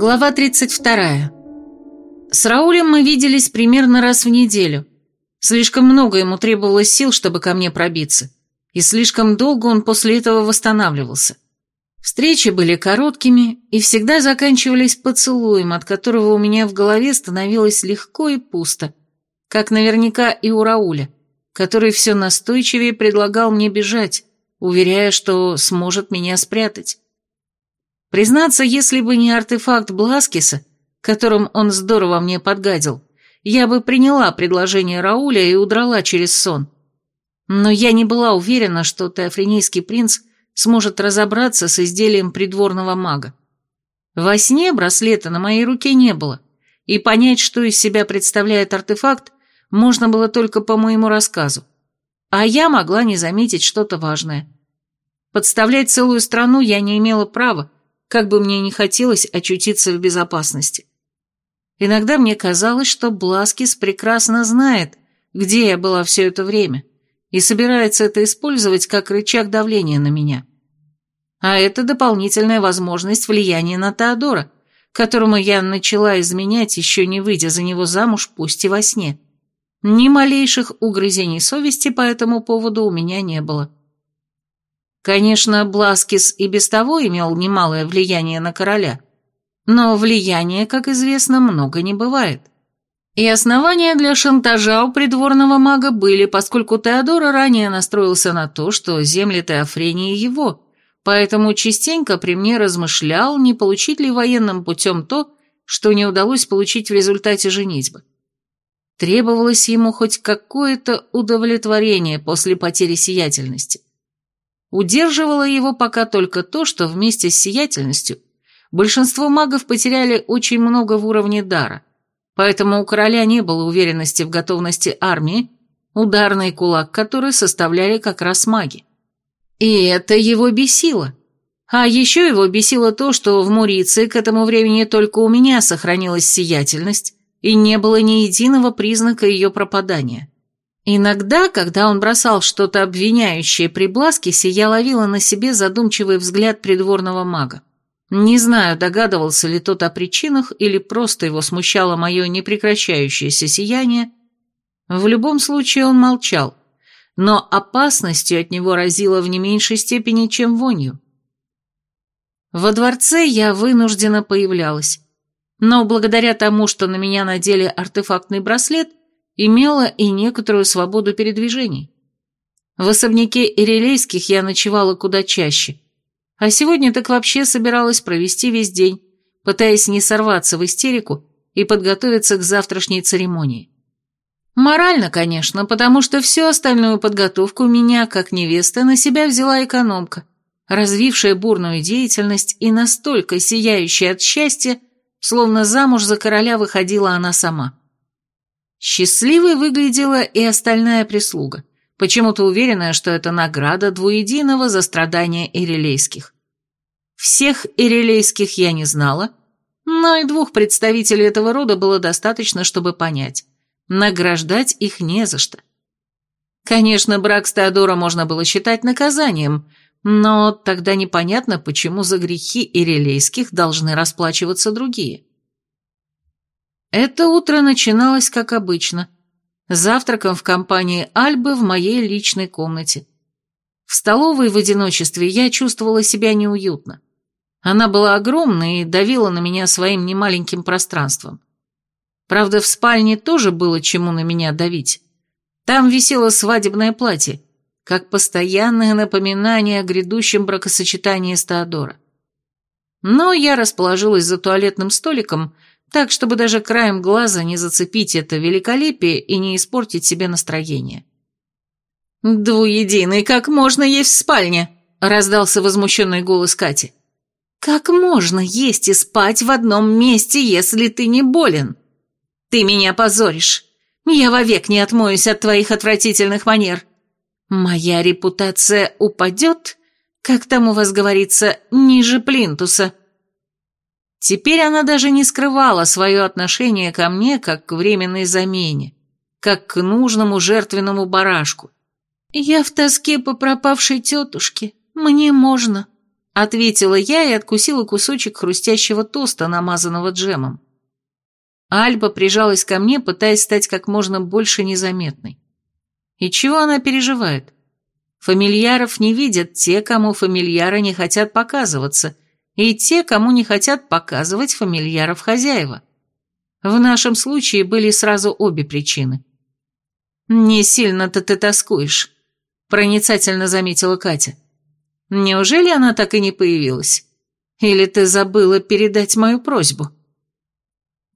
Глава 32. С Раулем мы виделись примерно раз в неделю. Слишком много ему требовалось сил, чтобы ко мне пробиться. И слишком долго он после этого восстанавливался. Встречи были короткими и всегда заканчивались поцелуем, от которого у меня в голове становилось легко и пусто, как наверняка и у Рауля, который все настойчивее предлагал мне бежать, уверяя, что сможет меня спрятать. Признаться, если бы не артефакт Бласкиса, которым он здорово мне подгадил, я бы приняла предложение Рауля и удрала через сон. Но я не была уверена, что теофренийский принц сможет разобраться с изделием придворного мага. Во сне браслета на моей руке не было, и понять, что из себя представляет артефакт, можно было только по моему рассказу. А я могла не заметить что-то важное. Подставлять целую страну я не имела права, как бы мне ни хотелось очутиться в безопасности. Иногда мне казалось, что Бласкис прекрасно знает, где я была все это время, и собирается это использовать как рычаг давления на меня. А это дополнительная возможность влияния на Теодора, которому я начала изменять, еще не выйдя за него замуж, пусть и во сне. Ни малейших угрызений совести по этому поводу у меня не было. Конечно, Бласкис и без того имел немалое влияние на короля, но влияния, как известно, много не бывает. И основания для шантажа у придворного мага были, поскольку Теодора ранее настроился на то, что земли Теофрении его, поэтому частенько при мне размышлял, не получить ли военным путем то, что не удалось получить в результате женитьбы. Требовалось ему хоть какое-то удовлетворение после потери сиятельности. Удерживало его пока только то, что вместе с сиятельностью большинство магов потеряли очень много в уровне дара, поэтому у короля не было уверенности в готовности армии, ударный кулак который составляли как раз маги. И это его бесило. А еще его бесило то, что в Муриции к этому времени только у меня сохранилась сиятельность, и не было ни единого признака ее пропадания. Иногда, когда он бросал что-то обвиняющее при Бласкисе, я ловила на себе задумчивый взгляд придворного мага. Не знаю, догадывался ли тот о причинах или просто его смущало мое непрекращающееся сияние. В любом случае он молчал, но опасностью от него разило в не меньшей степени, чем вонью. Во дворце я вынуждена появлялась, но благодаря тому, что на меня надели артефактный браслет, имела и некоторую свободу передвижений. В особняке Ирелейских я ночевала куда чаще, а сегодня так вообще собиралась провести весь день, пытаясь не сорваться в истерику и подготовиться к завтрашней церемонии. Морально, конечно, потому что всю остальную подготовку меня, как невеста, на себя взяла экономка, развившая бурную деятельность и настолько сияющая от счастья, словно замуж за короля выходила она сама. Счастливой выглядела и остальная прислуга, почему-то уверенная, что это награда двуединого за страдания ирелейских. Всех ирелейских я не знала, но и двух представителей этого рода было достаточно, чтобы понять. Награждать их не за что. Конечно, брак с Теодора можно было считать наказанием, но тогда непонятно, почему за грехи ирелейских должны расплачиваться другие. Это утро начиналось как обычно. Завтраком в компании Альбы в моей личной комнате. В столовой в одиночестве я чувствовала себя неуютно. Она была огромной и давила на меня своим немаленьким пространством. Правда, в спальне тоже было чему на меня давить. Там висело свадебное платье, как постоянное напоминание о грядущем бракосочетании с Теодора. Но я расположилась за туалетным столиком так, чтобы даже краем глаза не зацепить это великолепие и не испортить себе настроение. «Двуединый, как можно есть в спальне?» – раздался возмущенный голос Кати. «Как можно есть и спать в одном месте, если ты не болен? Ты меня позоришь. Я вовек не отмоюсь от твоих отвратительных манер. Моя репутация упадет, как там у вас говорится, ниже плинтуса». Теперь она даже не скрывала свое отношение ко мне как к временной замене, как к нужному жертвенному барашку. «Я в тоске по пропавшей тетушке, мне можно», — ответила я и откусила кусочек хрустящего тоста, намазанного джемом. Альба прижалась ко мне, пытаясь стать как можно больше незаметной. И чего она переживает? Фамильяров не видят те, кому фамильяры не хотят показываться, и те, кому не хотят показывать фамильяров хозяева. В нашем случае были сразу обе причины. «Не сильно-то ты тоскуешь», — проницательно заметила Катя. «Неужели она так и не появилась? Или ты забыла передать мою просьбу?»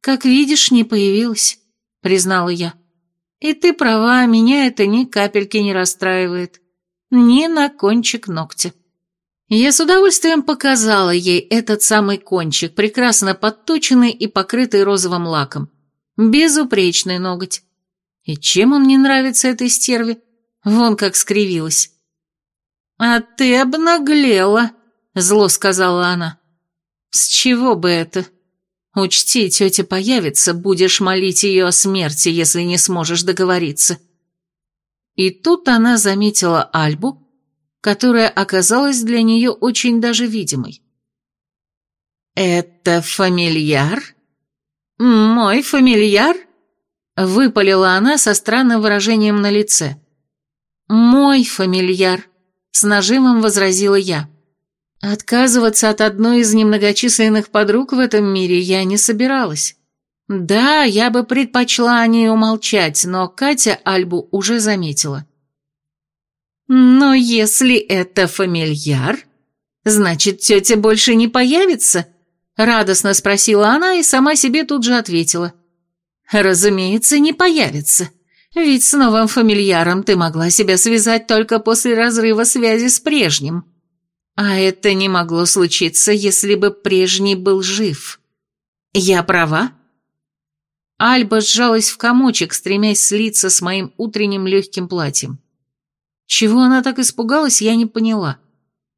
«Как видишь, не появилась», — признала я. «И ты права, меня это ни капельки не расстраивает. Ни на кончик ногтя». Я с удовольствием показала ей этот самый кончик, прекрасно подточенный и покрытый розовым лаком. Безупречный ноготь. И чем он не нравится этой стерве? Вон как скривилась. «А ты обнаглела», — зло сказала она. «С чего бы это? Учти, тетя появится, будешь молить ее о смерти, если не сможешь договориться». И тут она заметила Альбу, которая оказалась для нее очень даже видимой. «Это фамильяр? Мой фамильяр?» Выпалила она со странным выражением на лице. «Мой фамильяр», — с нажимом возразила я. Отказываться от одной из немногочисленных подруг в этом мире я не собиралась. Да, я бы предпочла о ней умолчать, но Катя Альбу уже заметила. «Но если это фамильяр, значит, тетя больше не появится?» Радостно спросила она и сама себе тут же ответила. «Разумеется, не появится. Ведь с новым фамильяром ты могла себя связать только после разрыва связи с прежним. А это не могло случиться, если бы прежний был жив. Я права?» Альба сжалась в комочек, стремясь слиться с моим утренним легким платьем. Чего она так испугалась, я не поняла.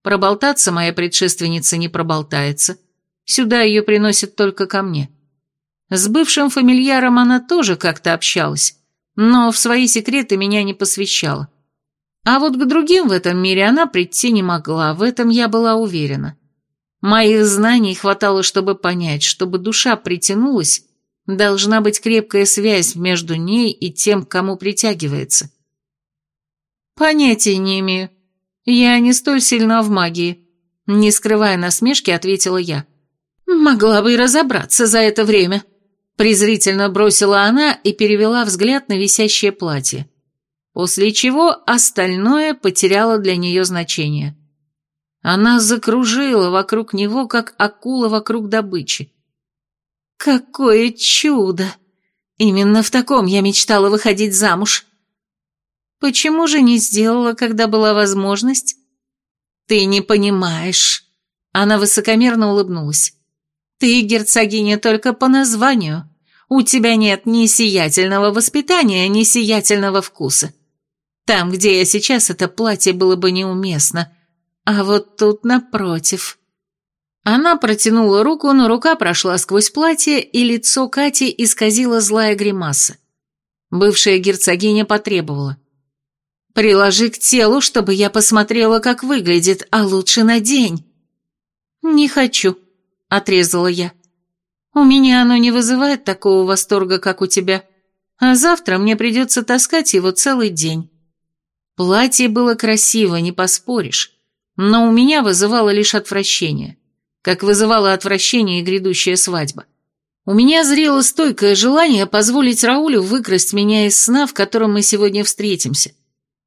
Проболтаться моя предшественница не проболтается. Сюда ее приносят только ко мне. С бывшим фамильяром она тоже как-то общалась, но в свои секреты меня не посвящала. А вот к другим в этом мире она прийти не могла, в этом я была уверена. Моих знаний хватало, чтобы понять, чтобы душа притянулась, должна быть крепкая связь между ней и тем, кому притягивается. «Понятия не имею. Я не столь сильна в магии», — не скрывая насмешки, ответила я. «Могла бы и разобраться за это время», — презрительно бросила она и перевела взгляд на висящее платье, после чего остальное потеряло для нее значение. Она закружила вокруг него, как акула вокруг добычи. «Какое чудо! Именно в таком я мечтала выходить замуж!» Почему же не сделала, когда была возможность? Ты не понимаешь. Она высокомерно улыбнулась. Ты герцогиня только по названию. У тебя нет ни сиятельного воспитания, ни сиятельного вкуса. Там, где я сейчас, это платье было бы неуместно. А вот тут напротив. Она протянула руку, но рука прошла сквозь платье, и лицо Кати исказило злая гримаса. Бывшая герцогиня потребовала. Приложи к телу, чтобы я посмотрела, как выглядит, а лучше на день. Не хочу, отрезала я. У меня оно не вызывает такого восторга, как у тебя. А завтра мне придется таскать его целый день. Платье было красиво, не поспоришь, но у меня вызывало лишь отвращение, как вызывало отвращение и грядущая свадьба. У меня зрело стойкое желание позволить Раулю выкрасть меня из сна, в котором мы сегодня встретимся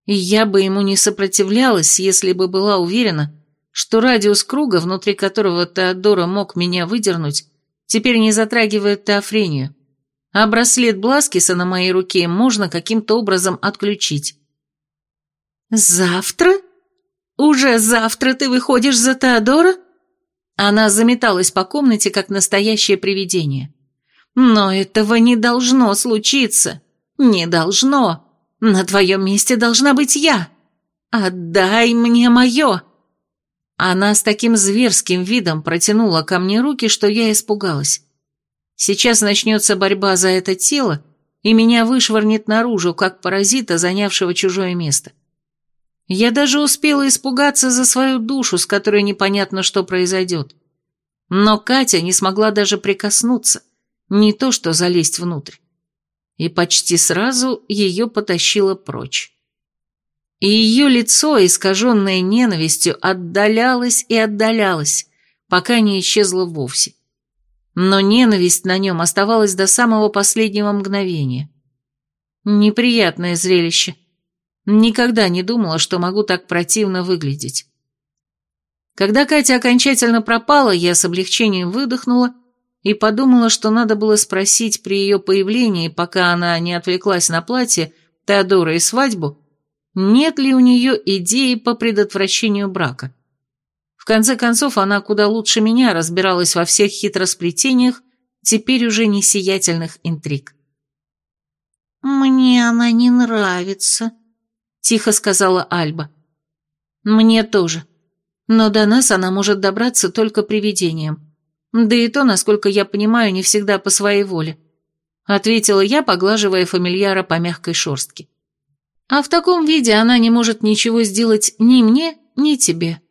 и я бы ему не сопротивлялась, если бы была уверена, что радиус круга, внутри которого Теодора мог меня выдернуть, теперь не затрагивает теофрению, а браслет Бласкиса на моей руке можно каким-то образом отключить. «Завтра? Уже завтра ты выходишь за Теодора?» Она заметалась по комнате, как настоящее привидение. «Но этого не должно случиться! Не должно!» На твоем месте должна быть я. Отдай мне мое!» Она с таким зверским видом протянула ко мне руки, что я испугалась. Сейчас начнется борьба за это тело, и меня вышвырнет наружу, как паразита, занявшего чужое место. Я даже успела испугаться за свою душу, с которой непонятно, что произойдет. Но Катя не смогла даже прикоснуться, не то что залезть внутрь. И почти сразу ее потащило прочь. И ее лицо, искаженное ненавистью, отдалялось и отдалялось, пока не исчезло вовсе. Но ненависть на нем оставалась до самого последнего мгновения. Неприятное зрелище. Никогда не думала, что могу так противно выглядеть. Когда Катя окончательно пропала, я с облегчением выдохнула и подумала, что надо было спросить при ее появлении, пока она не отвлеклась на платье, Теодора и свадьбу, нет ли у нее идеи по предотвращению брака. В конце концов, она куда лучше меня разбиралась во всех хитросплетениях, теперь уже не сиятельных интриг. «Мне она не нравится», — тихо сказала Альба. «Мне тоже но до нас она может добраться только привидением. Да и то, насколько я понимаю, не всегда по своей воле. Ответила я, поглаживая фамильяра по мягкой шерстке. А в таком виде она не может ничего сделать ни мне, ни тебе.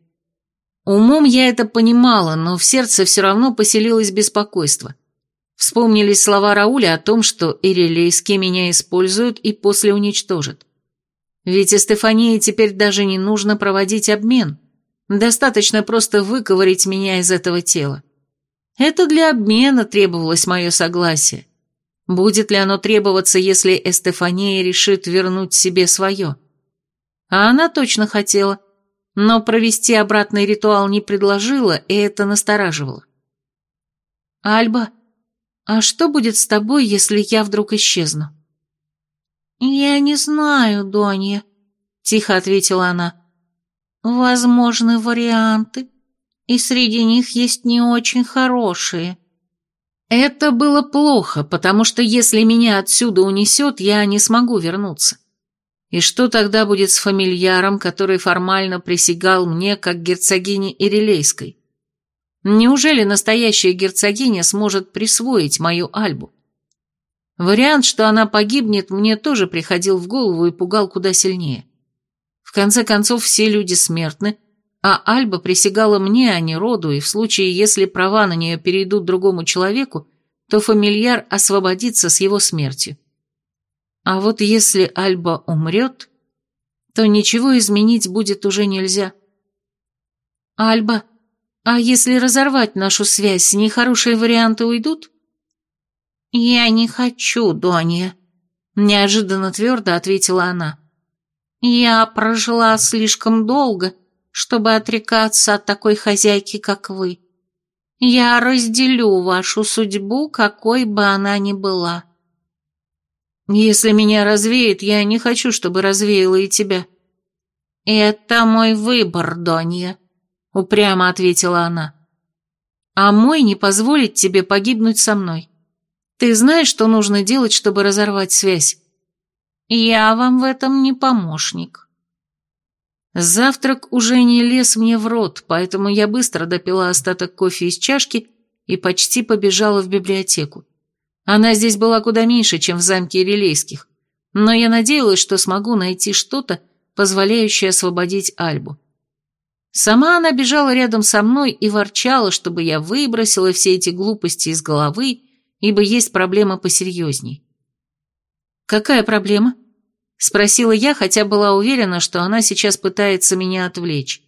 Умом я это понимала, но в сердце все равно поселилось беспокойство. Вспомнились слова Рауля о том, что ирелейские меня используют и после уничтожат. Ведь Стефании теперь даже не нужно проводить обмен. Достаточно просто выковырить меня из этого тела. Это для обмена требовалось мое согласие. Будет ли оно требоваться, если Эстефания решит вернуть себе свое? А она точно хотела, но провести обратный ритуал не предложила, и это настораживало. «Альба, а что будет с тобой, если я вдруг исчезну?» «Я не знаю, Донья», — тихо ответила она. Возможны варианты, и среди них есть не очень хорошие. Это было плохо, потому что если меня отсюда унесет, я не смогу вернуться. И что тогда будет с фамильяром, который формально присягал мне как герцогине Ирилейской? Неужели настоящая герцогиня сможет присвоить мою Альбу? Вариант, что она погибнет, мне тоже приходил в голову и пугал куда сильнее. В конце концов, все люди смертны, а Альба присягала мне, а не роду, и в случае, если права на нее перейдут другому человеку, то фамильяр освободится с его смертью. А вот если Альба умрет, то ничего изменить будет уже нельзя. Альба, а если разорвать нашу связь, нехорошие варианты уйдут? Я не хочу, Донья, неожиданно твердо ответила она. Я прожила слишком долго, чтобы отрекаться от такой хозяйки, как вы. Я разделю вашу судьбу, какой бы она ни была. Если меня развеет, я не хочу, чтобы развеяло и тебя. Это мой выбор, Донья, упрямо ответила она. А мой не позволит тебе погибнуть со мной. Ты знаешь, что нужно делать, чтобы разорвать связь? Я вам в этом не помощник. Завтрак уже не лез мне в рот, поэтому я быстро допила остаток кофе из чашки и почти побежала в библиотеку. Она здесь была куда меньше, чем в замке Релейских, но я надеялась, что смогу найти что-то, позволяющее освободить Альбу. Сама она бежала рядом со мной и ворчала, чтобы я выбросила все эти глупости из головы, ибо есть проблема посерьезней. «Какая проблема?» — спросила я, хотя была уверена, что она сейчас пытается меня отвлечь.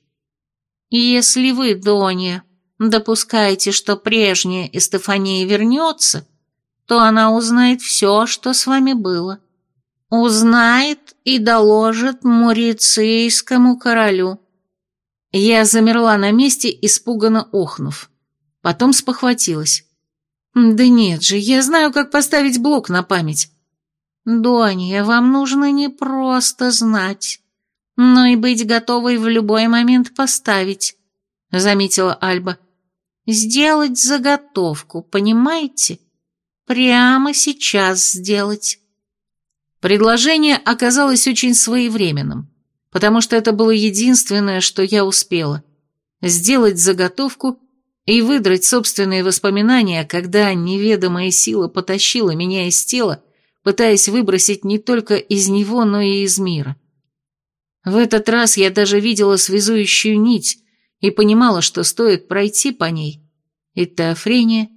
«Если вы, Доня, допускаете, что прежняя Эстефания вернется, то она узнает все, что с вами было. Узнает и доложит Мурицийскому королю». Я замерла на месте, испуганно охнув. Потом спохватилась. «Да нет же, я знаю, как поставить блок на память. «Донья, вам нужно не просто знать, но и быть готовой в любой момент поставить», — заметила Альба. «Сделать заготовку, понимаете? Прямо сейчас сделать». Предложение оказалось очень своевременным, потому что это было единственное, что я успела. Сделать заготовку и выдрать собственные воспоминания, когда неведомая сила потащила меня из тела, пытаясь выбросить не только из него, но и из мира. В этот раз я даже видела связующую нить и понимала, что стоит пройти по ней, и Теофрения,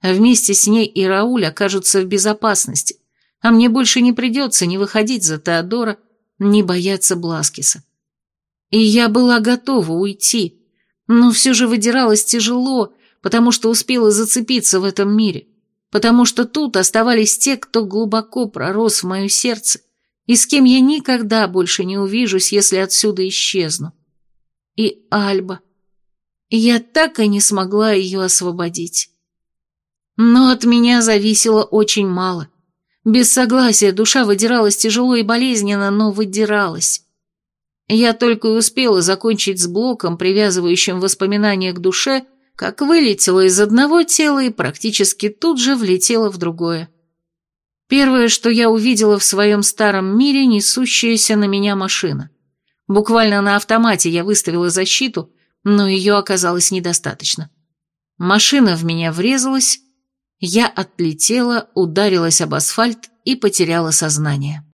а вместе с ней и Рауль окажутся в безопасности, а мне больше не придется ни выходить за Теодора, ни бояться Бласкиса. И я была готова уйти, но все же выдиралась тяжело, потому что успела зацепиться в этом мире, потому что тут оставались те, кто глубоко пророс в мое сердце, и с кем я никогда больше не увижусь, если отсюда исчезну. И Альба. Я так и не смогла ее освободить. Но от меня зависело очень мало. Без согласия душа выдиралась тяжело и болезненно, но выдиралась. Я только и успела закончить с блоком, привязывающим воспоминания к душе, как вылетела из одного тела и практически тут же влетела в другое. Первое, что я увидела в своем старом мире, несущаяся на меня машина. Буквально на автомате я выставила защиту, но ее оказалось недостаточно. Машина в меня врезалась, я отлетела, ударилась об асфальт и потеряла сознание.